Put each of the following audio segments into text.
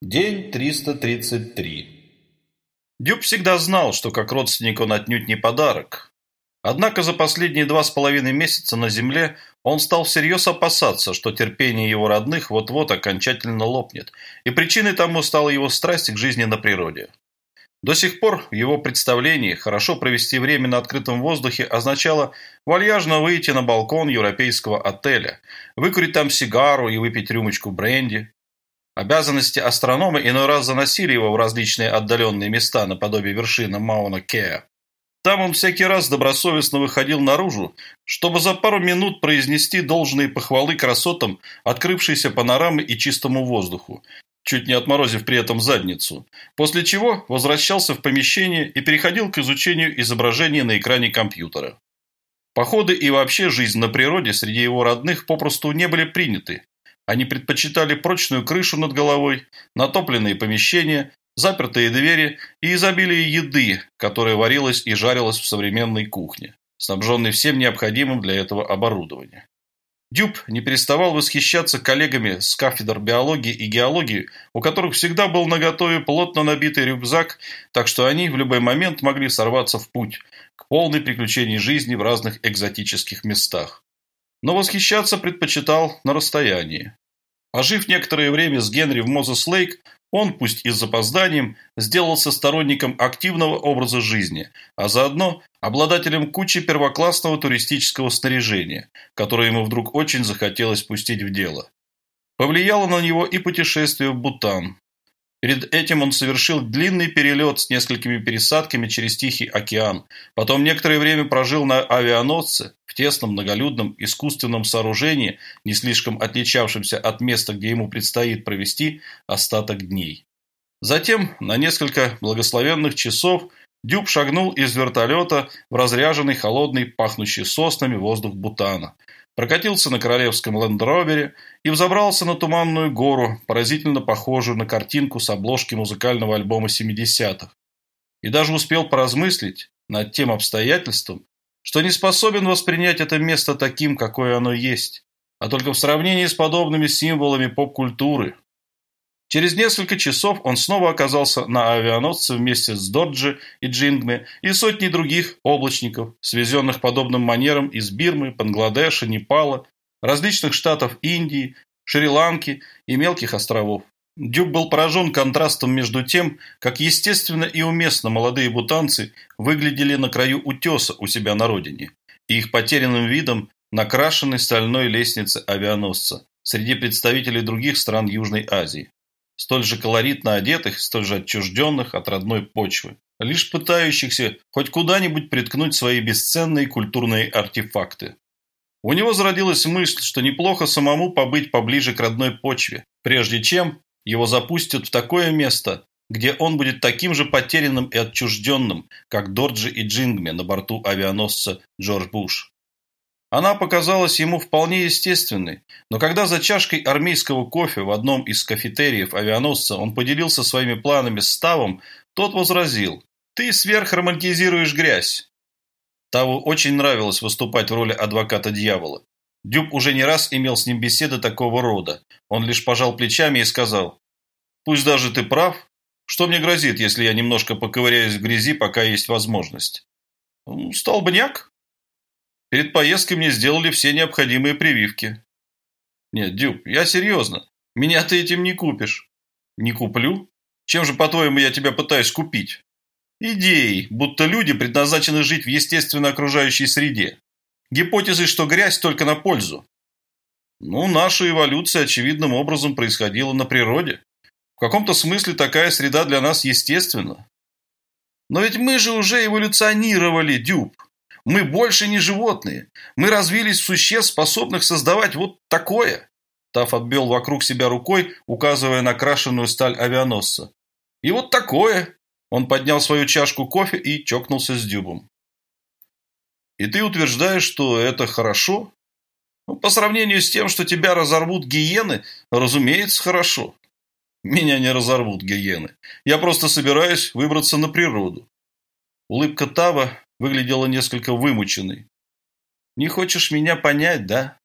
День 333. Дюб всегда знал, что как родственник он отнюдь не подарок. Однако за последние два с половиной месяца на земле он стал всерьез опасаться, что терпение его родных вот-вот окончательно лопнет, и причиной тому стала его страсть к жизни на природе. До сих пор в его представлении хорошо провести время на открытом воздухе означало вальяжно выйти на балкон европейского отеля, выкурить там сигару и выпить рюмочку бренди, Обязанности астронома иной раз заносили его в различные отдаленные места наподобие вершины Мауна Кеа. Там он всякий раз добросовестно выходил наружу, чтобы за пару минут произнести должные похвалы красотам открывшейся панорамы и чистому воздуху, чуть не отморозив при этом задницу, после чего возвращался в помещение и переходил к изучению изображений на экране компьютера. Походы и вообще жизнь на природе среди его родных попросту не были приняты, они предпочитали прочную крышу над головой, натопленные помещения, запертые двери и изобилие еды, которая варилась и жарилась в современной кухне, снабженной всем необходимым для этого оборудования. Дюб не переставал восхищаться коллегами с кафедр биологии и геологии, у которых всегда был наготове плотно набитый рюкзак, так что они в любой момент могли сорваться в путь к полной приключении жизни в разных экзотических местах. Но восхищаться предпочитал на расстоянии. Пожив некоторое время с Генри в Мозес-Лейк, он, пусть и с запозданием, сделался сторонником активного образа жизни, а заодно обладателем кучи первоклассного туристического снаряжения, которое ему вдруг очень захотелось пустить в дело. Повлияло на него и путешествие в Бутан, Перед этим он совершил длинный перелет с несколькими пересадками через Тихий океан. Потом некоторое время прожил на авианосце в тесном, многолюдном, искусственном сооружении, не слишком отличавшемся от места, где ему предстоит провести остаток дней. Затем, на несколько благословенных часов, Дюб шагнул из вертолета в разряженный, холодный, пахнущий соснами воздух Бутана – прокатился на королевском лендровере и взобрался на Туманную гору, поразительно похожую на картинку с обложки музыкального альбома 70-х. И даже успел поразмыслить над тем обстоятельством, что не способен воспринять это место таким, какое оно есть, а только в сравнении с подобными символами поп-культуры, Через несколько часов он снова оказался на авианосце вместе с Доджи и Джингме и сотней других облачников, свезенных подобным манером из Бирмы, Бангладеша, Непала, различных штатов Индии, Шри-Ланки и мелких островов. Дюб был поражен контрастом между тем, как естественно и уместно молодые бутанцы выглядели на краю утеса у себя на родине, и их потерянным видом на крашенной стальной лестнице авианосца среди представителей других стран Южной Азии столь же колоритно одетых, столь же отчужденных от родной почвы, лишь пытающихся хоть куда-нибудь приткнуть свои бесценные культурные артефакты. У него зародилась мысль, что неплохо самому побыть поближе к родной почве, прежде чем его запустят в такое место, где он будет таким же потерянным и отчужденным, как Дорджи и Джингме на борту авианосца Джордж Буш. Она показалась ему вполне естественной, но когда за чашкой армейского кофе в одном из кафетериев авианосца он поделился своими планами с Тавом, тот возразил «Ты сверхромантизируешь грязь». Таву очень нравилось выступать в роли адвоката дьявола. Дюб уже не раз имел с ним беседы такого рода. Он лишь пожал плечами и сказал «Пусть даже ты прав. Что мне грозит, если я немножко поковыряюсь в грязи, пока есть возможность?» «Столбняк?» Перед поездкой мне сделали все необходимые прививки. Нет, Дюб, я серьезно. Меня ты этим не купишь. Не куплю? Чем же, по-твоему, я тебя пытаюсь купить? Идеей, будто люди предназначены жить в естественно окружающей среде. Гипотезой, что грязь только на пользу. Ну, наша эволюция очевидным образом происходила на природе. В каком-то смысле такая среда для нас естественна. Но ведь мы же уже эволюционировали, Дюб. Мы больше не животные. Мы развились в существ, способных создавать вот такое. Таф отбил вокруг себя рукой, указывая на крашеную сталь авианосца. И вот такое. Он поднял свою чашку кофе и чокнулся с дюбом. И ты утверждаешь, что это хорошо? Ну, по сравнению с тем, что тебя разорвут гиены, разумеется, хорошо. Меня не разорвут гиены. Я просто собираюсь выбраться на природу. Улыбка Тава выглядела несколько вымученной. «Не хочешь меня понять, да?»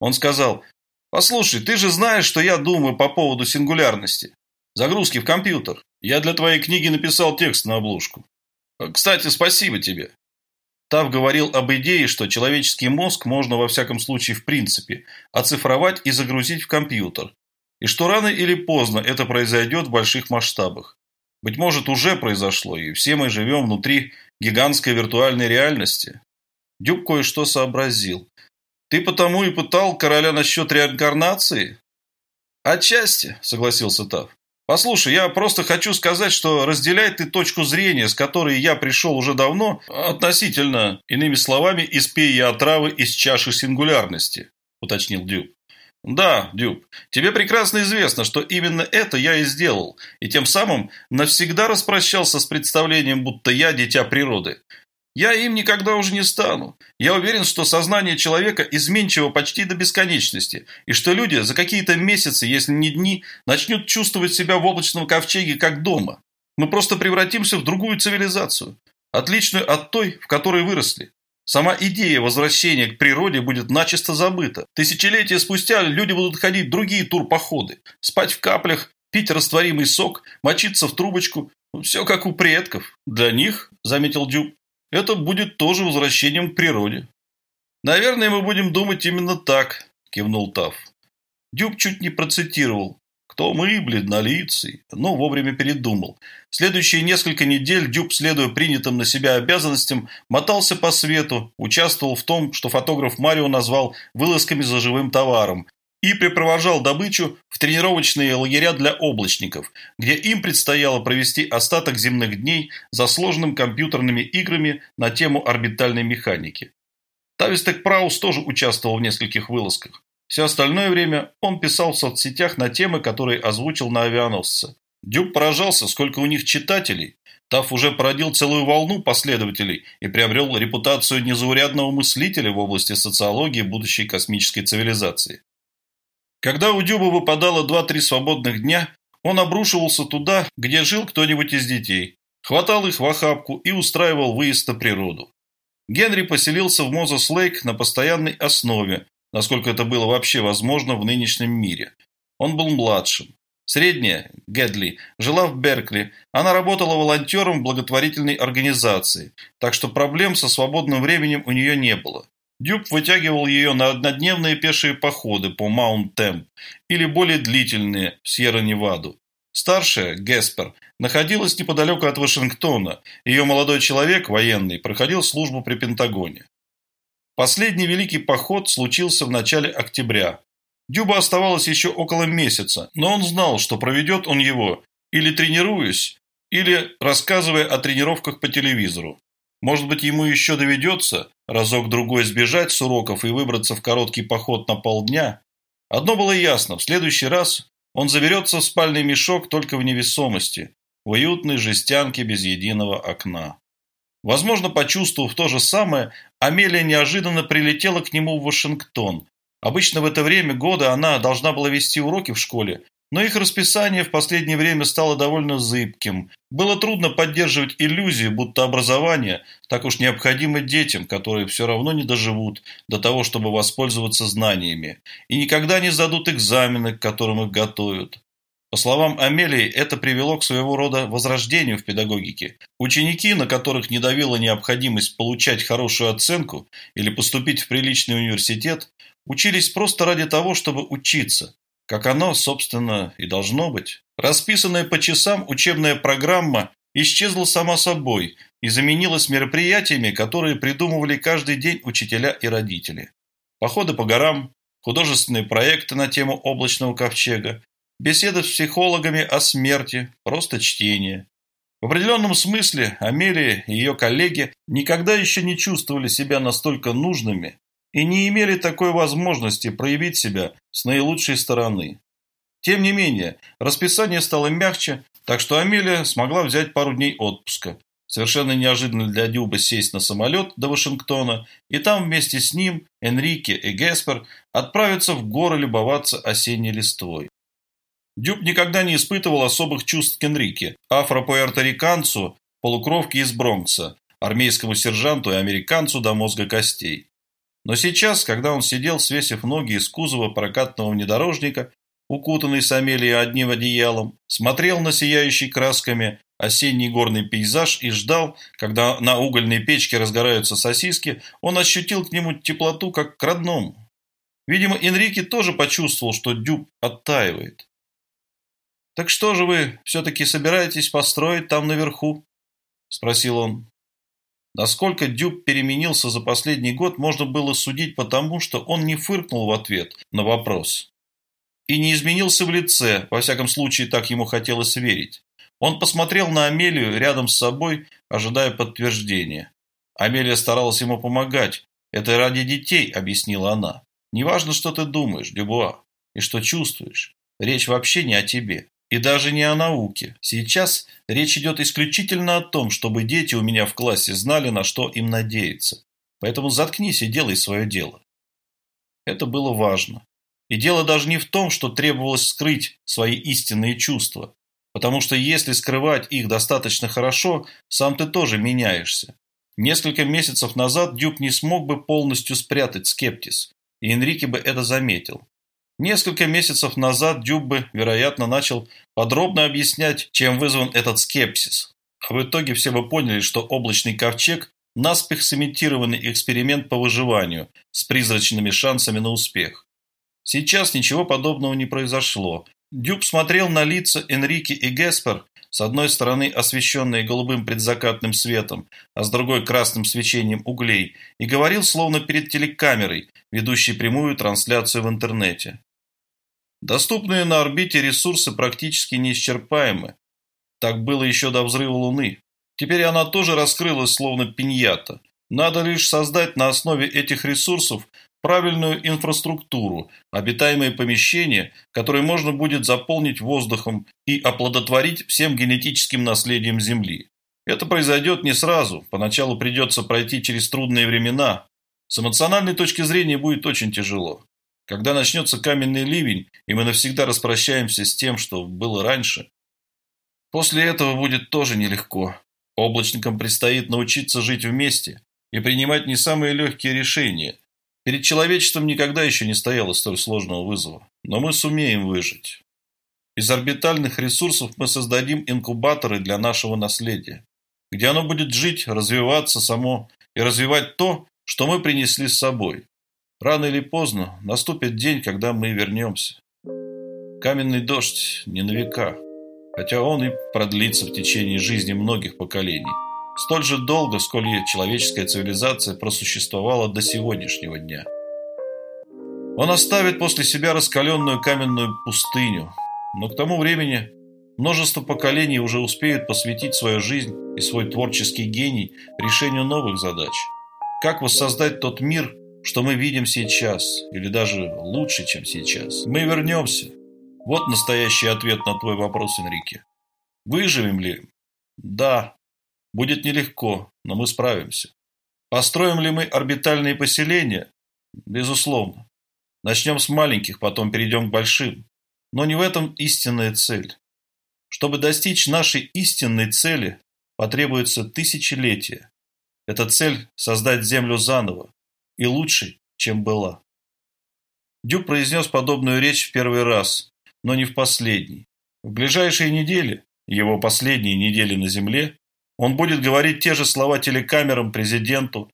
Он сказал, «Послушай, ты же знаешь, что я думаю по поводу сингулярности. Загрузки в компьютер. Я для твоей книги написал текст на обложку. Кстати, спасибо тебе. Тав говорил об идее, что человеческий мозг можно во всяком случае в принципе оцифровать и загрузить в компьютер, и что рано или поздно это произойдет в больших масштабах. Быть может, уже произошло, и все мы живем внутри гигантской виртуальной реальности. Дюб кое-что сообразил. Ты потому и пытал короля насчет реинкарнации? Отчасти, согласился Тав. Послушай, я просто хочу сказать, что разделяет ты точку зрения, с которой я пришел уже давно, относительно, иными словами, испей я отравы из чаши сингулярности, уточнил Дюб. Да, Дюб, тебе прекрасно известно, что именно это я и сделал, и тем самым навсегда распрощался с представлением, будто я дитя природы. Я им никогда уже не стану. Я уверен, что сознание человека изменчиво почти до бесконечности, и что люди за какие-то месяцы, если не дни, начнут чувствовать себя в облачном ковчеге как дома. Мы просто превратимся в другую цивилизацию, отличную от той, в которой выросли. Сама идея возвращения к природе будет начисто забыта. Тысячелетия спустя люди будут ходить в другие турпоходы, спать в каплях, пить растворимый сок, мочиться в трубочку. Все как у предков. Для них, заметил Дюб, это будет тоже возвращением к природе. Наверное, мы будем думать именно так, кивнул Тав. Дюб чуть не процитировал. Кто мы, бледнолицый, но вовремя передумал. Следующие несколько недель Дюб, следуя принятым на себя обязанностям, мотался по свету, участвовал в том, что фотограф Марио назвал «вылазками за живым товаром», и припровожал добычу в тренировочные лагеря для облачников, где им предстояло провести остаток земных дней за сложным компьютерными играми на тему орбитальной механики. Тавистек Праус тоже участвовал в нескольких вылазках. Все остальное время он писал в соцсетях на темы, которые озвучил на авианосце. Дюб поражался, сколько у них читателей. Таф уже породил целую волну последователей и приобрел репутацию незаурядного мыслителя в области социологии будущей космической цивилизации. Когда у Дюба выпадало два-три свободных дня, он обрушивался туда, где жил кто-нибудь из детей, хватал их в охапку и устраивал выезд на природу. Генри поселился в Мозес-Лейк на постоянной основе, насколько это было вообще возможно в нынешнем мире. Он был младшим. Средняя, Гэдли, жила в Беркли. Она работала волонтером в благотворительной организации, так что проблем со свободным временем у нее не было. Дюб вытягивал ее на однодневные пешие походы по Маунт-Темп или более длительные в Сьерра-Неваду. Старшая, Геспер, находилась неподалеку от Вашингтона. Ее молодой человек, военный, проходил службу при Пентагоне. Последний великий поход случился в начале октября. Дюба оставалось еще около месяца, но он знал, что проведет он его или тренируясь, или рассказывая о тренировках по телевизору. Может быть, ему еще доведется разок-другой сбежать с уроков и выбраться в короткий поход на полдня? Одно было ясно, в следующий раз он заберется в спальный мешок только в невесомости, в уютной жестянке без единого окна. Возможно, почувствовав то же самое, Амелия неожиданно прилетела к нему в Вашингтон. Обычно в это время года она должна была вести уроки в школе, но их расписание в последнее время стало довольно зыбким. Было трудно поддерживать иллюзию, будто образование так уж необходимо детям, которые все равно не доживут до того, чтобы воспользоваться знаниями, и никогда не сдадут экзамены, к которым их готовят. По словам Амелии, это привело к своего рода возрождению в педагогике. Ученики, на которых не давила необходимость получать хорошую оценку или поступить в приличный университет, учились просто ради того, чтобы учиться, как оно, собственно, и должно быть. Расписанная по часам учебная программа исчезла сама собой и заменилась мероприятиями, которые придумывали каждый день учителя и родители. Походы по горам, художественные проекты на тему облачного ковчега, беседы с психологами о смерти, просто чтение. В определенном смысле Амелия и ее коллеги никогда еще не чувствовали себя настолько нужными и не имели такой возможности проявить себя с наилучшей стороны. Тем не менее, расписание стало мягче, так что Амелия смогла взять пару дней отпуска. Совершенно неожиданно для Дюба сесть на самолет до Вашингтона, и там вместе с ним Энрике и Геспер отправиться в горы любоваться осенней листвой. Дюб никогда не испытывал особых чувств к Энрике, афро-пуэрториканцу, полукровке из Бронкса, армейскому сержанту и американцу до мозга костей. Но сейчас, когда он сидел, свесив ноги из кузова прокатного внедорожника, укутанный с Амелией одним одеялом, смотрел на сияющий красками осенний горный пейзаж и ждал, когда на угольной печке разгораются сосиски, он ощутил к нему теплоту, как к родному. Видимо, Энрике тоже почувствовал, что Дюб оттаивает. «Так что же вы все-таки собираетесь построить там наверху?» – спросил он. Насколько Дюб переменился за последний год, можно было судить по тому, что он не фыркнул в ответ на вопрос. И не изменился в лице, во всяком случае, так ему хотелось верить. Он посмотрел на Амелию рядом с собой, ожидая подтверждения. Амелия старалась ему помогать. «Это ради детей», — объяснила она. «Неважно, что ты думаешь, Дюбуа, и что чувствуешь. Речь вообще не о тебе. И даже не о науке. Сейчас речь идет исключительно о том, чтобы дети у меня в классе знали, на что им надеяться. Поэтому заткнись и делай свое дело. Это было важно. И дело даже не в том, что требовалось скрыть свои истинные чувства. Потому что если скрывать их достаточно хорошо, сам ты тоже меняешься. Несколько месяцев назад Дюк не смог бы полностью спрятать скептиз, и Энрике бы это заметил. Несколько месяцев назад Дюббе, вероятно, начал подробно объяснять, чем вызван этот скепсис. А в итоге все бы поняли, что облачный ковчег – наспех сымитированный эксперимент по выживанию с призрачными шансами на успех. Сейчас ничего подобного не произошло. Дюб смотрел на лица Энрике и Геспер, с одной стороны освещенные голубым предзакатным светом, а с другой красным свечением углей, и говорил словно перед телекамерой, ведущей прямую трансляцию в интернете. Доступные на орбите ресурсы практически неисчерпаемы. Так было еще до взрыва Луны. Теперь она тоже раскрылась, словно пиньята. Надо лишь создать на основе этих ресурсов правильную инфраструктуру, обитаемые помещения, которые можно будет заполнить воздухом и оплодотворить всем генетическим наследием Земли. Это произойдет не сразу, поначалу придется пройти через трудные времена. С эмоциональной точки зрения будет очень тяжело. Когда начнется каменный ливень, и мы навсегда распрощаемся с тем, что было раньше, после этого будет тоже нелегко. Облачникам предстоит научиться жить вместе и принимать не самые легкие решения. Перед человечеством никогда еще не стояло столь сложного вызова, но мы сумеем выжить. Из орбитальных ресурсов мы создадим инкубаторы для нашего наследия, где оно будет жить, развиваться само и развивать то, что мы принесли с собой. Рано или поздно наступит день, когда мы вернемся. Каменный дождь не на века, хотя он и продлится в течение жизни многих поколений. Столь же долго, сколь и человеческая цивилизация просуществовала до сегодняшнего дня. Он оставит после себя раскаленную каменную пустыню, но к тому времени множество поколений уже успеют посвятить свою жизнь и свой творческий гений решению новых задач. Как воссоздать тот мир, что мы видим сейчас, или даже лучше, чем сейчас. Мы вернемся. Вот настоящий ответ на твой вопрос, Энрике. Выживем ли? Да. Будет нелегко, но мы справимся. Построим ли мы орбитальные поселения? Безусловно. Начнем с маленьких, потом перейдем к большим. Но не в этом истинная цель. Чтобы достичь нашей истинной цели, потребуется тысячелетия. Эта цель – создать Землю заново, и лучше, чем была. Дюк произнес подобную речь в первый раз, но не в последний. В ближайшие недели, его последние недели на Земле, он будет говорить те же слова телекамерам, президенту,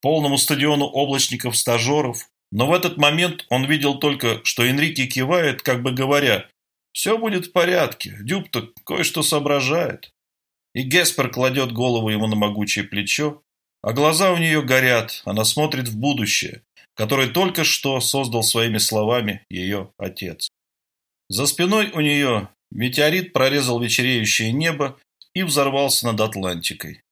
полному стадиону облачников-стажеров, но в этот момент он видел только, что Энрике кивает, как бы говоря, «Все будет в порядке, Дюб-то кое-что соображает». И Геспер кладет голову ему на могучее плечо, а глаза у нее горят, она смотрит в будущее, которое только что создал своими словами ее отец. За спиной у нее метеорит прорезал вечереющее небо и взорвался над Атлантикой.